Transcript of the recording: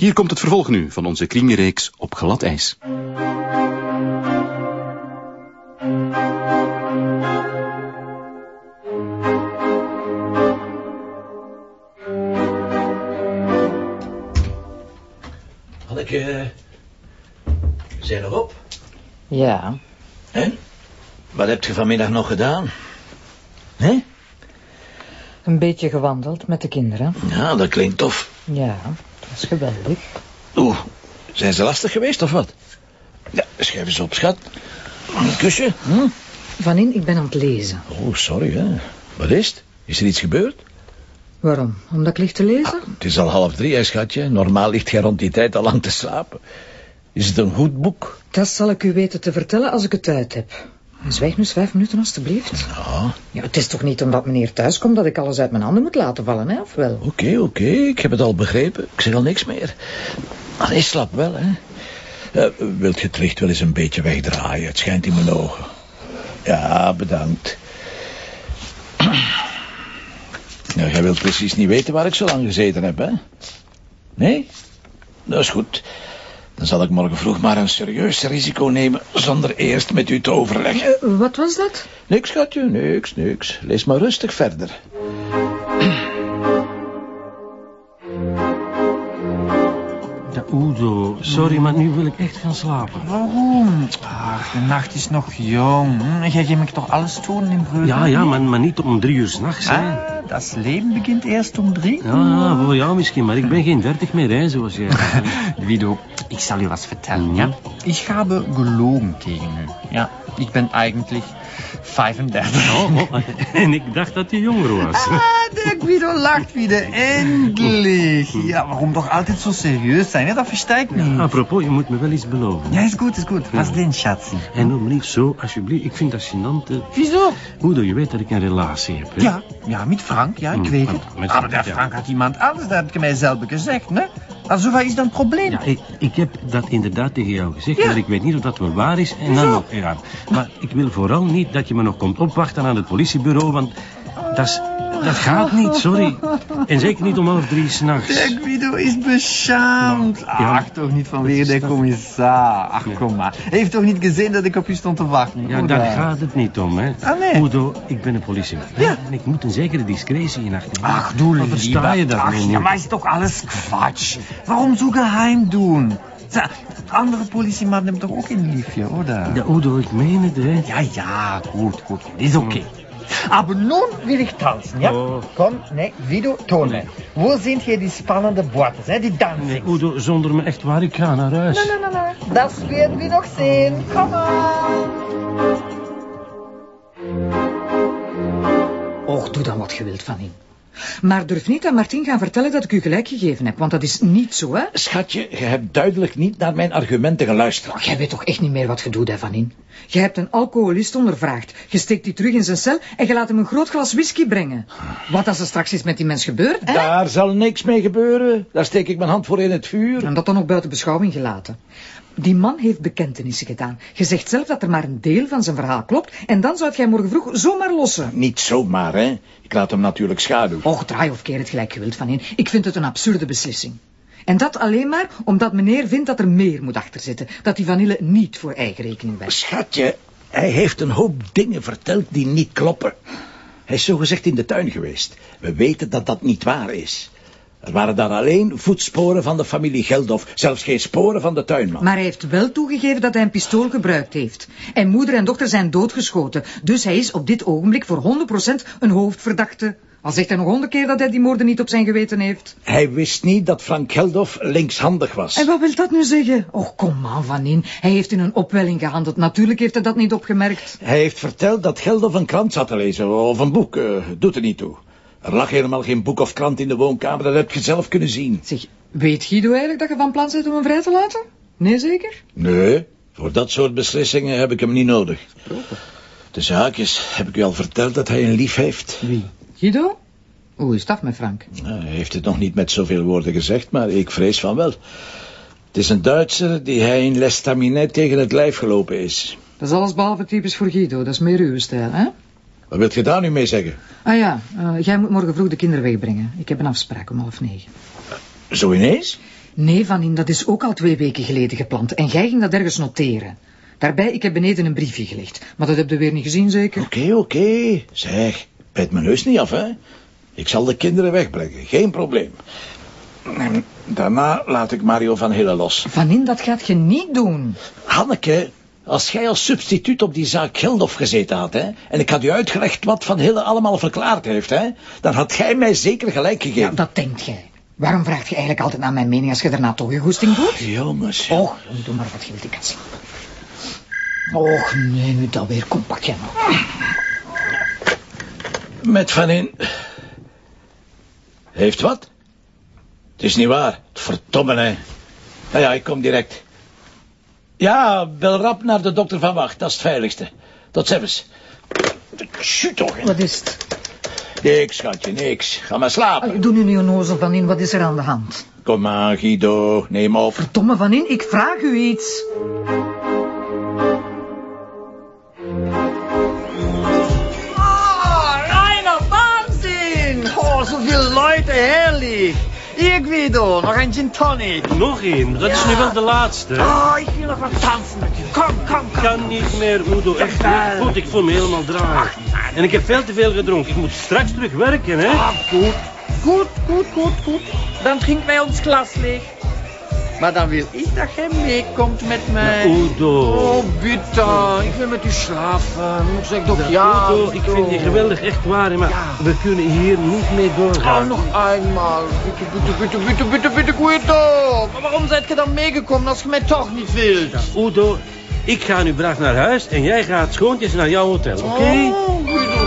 Hier komt het vervolg nu van onze crimireeks op glad ijs. Hanneke, zijn erop. Ja, En? Wat heb je vanmiddag nog gedaan? Hè? een beetje gewandeld met de kinderen. Ja, dat klinkt tof. Ja, was geweldig. Oeh, zijn ze lastig geweest of wat? Ja, schrijf eens op, schat. Een kusje? Hm? Vanin, ik ben aan het lezen. Oh, sorry, hè. Wat is het? Is er iets gebeurd? Waarom? Omdat ik licht te lezen? Het is al half drie, hè, schatje. Normaal ligt jij rond die tijd al lang te slapen. Is het een goed boek? Dat zal ik u weten te vertellen als ik het uit heb. Zwijg nu eens vijf minuten, alstublieft. Ja, Ja, het is toch niet omdat meneer thuis komt dat ik alles uit mijn handen moet laten vallen, hè? Of wel? oké, oké. Ik heb het al begrepen. Ik zeg al niks meer. Allee, slap wel, hè. Eh, wilt je het licht wel eens een beetje wegdraaien? Het schijnt in mijn ogen. Ja, bedankt. Nou, jij wilt precies niet weten waar ik zo lang gezeten heb, hè? Nee? Dat is goed. Dan zal ik morgen vroeg maar een serieus risico nemen... zonder eerst met u te overleggen. Eh, wat was dat? Niks, schatje, niks, niks. Lees maar rustig verder. Ja, Udo, sorry, maar nu wil ik echt gaan slapen. Waarom? Ach, de nacht is nog jong. Hm, Jij geeft me toch alles doen in Breugel? Ja, ja, maar, maar niet om drie uur s'nachts, hè. Ah, dat leven begint eerst om drie. Ja, ja, voor jou misschien, maar ik ben geen dertig meer, hè, zoals jij. Guido, ich soll dir was vertellen, ja? Ich habe gelogen gegen u. Ja, ich bin eigentlich 35. Oh, oh, en ik dacht dat je jonger was. Ah, der Guido lacht wieder. Endlich. Ja, warum doch altijd zo serieus zijn? Ja, dat versta ik niet. Apropos, je moet me wel iets beloven. Ja, is goed, is goed. Was denn, Schatzi? En me niet zo, alsjeblieft. Ik vind dat gênant. Wieso? Udo, je weet dat ik een relatie heb, hè? Ja, ja, met Frank, ja, ik Hm, weet het. met maar Frank, der ja. Frank had iemand anders, dat heb je mij zelf gezegd, ne? Also, wat is dan probleem? Ja, ik, ik heb dat inderdaad tegen jou gezegd, Ja. maar ik weet niet of dat wel waar is. En dan nog, ja. Maar ik wil vooral niet dat je me nog komt opwachten aan het politiebureau, want dat, is, dat gaat niet, sorry. En zeker niet om half drie s'nachts. Der Guido is beschaamd. Ja. Ach, toch niet vanwege de commissar. Ach, kom maar. Hij heeft toch niet gezien dat ik op u stond te wachten? Ja, daar gaat het niet om, hè. Ah, nee. Udo, ik ben een politieman. Ja. En ik moet een zekere discretie in acht nemen. Ach, du Wat versta je dat Ach, nu ja, niet? maar is toch alles Quatsch? Waarom zo geheim doen? Andere politiemannen hebben toch ook een liefje, oder? Ja, Udo, ik meen het, hè. Ja, ja, gut, gut, ist okay. Aber nun will ich tanzen, ja? Oh. Komm, ne, Guido, toon mij. Wo sind hier die spannende Worte, hè, die dancing? Nee, Udo, zonder me echt waar, ik ga naar huis. Nee, nee, nee, nee. Das werden wir noch sehen. Komm aan. Och, doe dan wat je wilt, Vanin. Maar durf niet aan Martin gaan vertellen dat ik u gelijk gegeven heb, want dat is niet zo, hè? Schatje, je hebt duidelijk niet naar mijn argumenten geluisterd. Och, jij weet toch echt niet meer wat je doet, hè, Vanin? Je hebt een alcoholist ondervraagd, je steekt die terug in zijn cel en je laat hem een groot glas whisky brengen. Wat als er straks iets met die mens gebeurt, hè? Daar zal niks mee gebeuren. Daar steek ik mijn hand voor in het vuur. En dat dan ook buiten beschouwing gelaten. Die man heeft bekentenissen gedaan. Je zegt zelf dat er maar een deel van zijn verhaal klopt en dan zou jij morgen vroeg zomaar lossen. Niet zomaar, hè. Ik laat hem natuurlijk schaduw. Och, draai of keer het gelijk je wilt, Vanin. Ik vind het een absurde beslissing. En dat alleen maar omdat meneer vindt dat er meer moet achter zitten. Dat die vanille niet voor eigen rekening werkt. Schatje, hij heeft een hoop dingen verteld die niet kloppen. Hij is zogezegd in de tuin geweest. We weten dat dat niet waar is. Er waren daar alleen voetsporen van de familie Geldof, zelfs geen sporen van de tuinman. Maar hij heeft wel toegegeven dat hij een pistool gebruikt heeft. En moeder en dochter zijn doodgeschoten. Dus hij is op dit ogenblik voor 100% een hoofdverdachte. Al zegt hij nog honderd keer dat hij die moorden niet op zijn geweten heeft. Hij wist niet dat Frank Geldof linkshandig was. En wat wil dat nu zeggen? Och, kom aan, Van In. Hij heeft in een opwelling gehandeld. Natuurlijk heeft hij dat niet opgemerkt. Hij heeft verteld dat Geldof een krant zat te lezen, of een boek, eh, doet er niet toe. Er lag helemaal geen boek of krant in de woonkamer, dat heb je zelf kunnen zien. Zeg, weet Guido eigenlijk dat je van plan bent om hem vrij te laten? Nee, zeker? Nee, voor dat soort beslissingen heb ik hem niet nodig. De zaakjes heb ik u al verteld dat hij een lief heeft. Wie? Guido? Hoe is dat met Frank? Nou, Hij heeft het nog niet met zoveel woorden gezegd, maar ik vrees van wel. Het is een Duitser die hij in Lestaminet tegen het lijf gelopen is. Dat is alles behalve typisch voor Guido. Dat is meer uw stijl, hè? Wat wilt je daar nu mee zeggen? Ah ja, eh, jij moet morgen vroeg de kinderen wegbrengen. Ik heb een afspraak om half negen. Zo ineens? Nee, Vanin, dat is ook al twee weken geleden gepland. En jij ging dat ergens noteren. Daarbij, ik heb beneden een briefje gelegd. Maar dat heb je weer niet gezien, zeker? Oké, oké. Zeg, bijt mijn neus niet af, hè. Ik zal de kinderen wegbrengen, geen probleem. En daarna laat ik Mario van Hille los. Vanin, dat gaat je niet doen. Hanneke, als jij als substituut op die zaak Geldof gezeten had, hè, en ik had u uitgelegd wat Van Hille allemaal verklaard heeft, hè, dan had jij mij zeker gelijk gegeven. Ja, dat denkt jij. Waarom vraag je eigenlijk altijd naar mijn mening als je daarna toch je goesting doet? Jongens. Och, doe maar wat je wilt, ik kan zien. Och, nee, nu dat weer. Kom, pak jij nou. Met Van In. Heeft wat? Het is niet waar. Het verdomme, hè. Nou ja, ik kom direct. Ja, bel rap naar de dokter van Wacht. Dat is het veiligste. Tot ziens. Shoot toch. Wat is het? Niks, schatje, niks. Ga maar slapen. Ah, Doe nu niet onnozel, Vanin. Wat is er aan de hand? Kom maar, Guido. Neem op. Domme Vanin, ik vraag u iets. Herrlich! Hier, Guido, noch ein Gin Tonic. Nog één, dat is nu wel de laatste. Oh, ich will noch was tanzen mit dir. Komm, komm, Ik komm. kan niet meer, Udo. Echt niet. Goed, ik voel me helemaal draai. En ik heb veel te veel gedronken. Ik moet straks terug werken, hè. Ah, gut. Gut, gut, gut, gut. Dann trinken wir uns Glas leeg. Maar dan wil ik dat jij meekomt met mij. Udo. Oh, bitte. Ik wil met u slapen. Ik zeg toch ja. Udo, ik vind je geweldig, echt waar. Maar Ja. we kunnen hier niet mee Oh, doorgaan. nog eenmaal. Bitte, bitte, bitte, bitte, bitte, bitte, Guido. Maar waarom zijt je dan meegekomen als je mij toch niet wilt? Udo, ik ga nu braaf naar huis en jij gaat schoontjes naar jouw hotel, oké? Oh, Guido.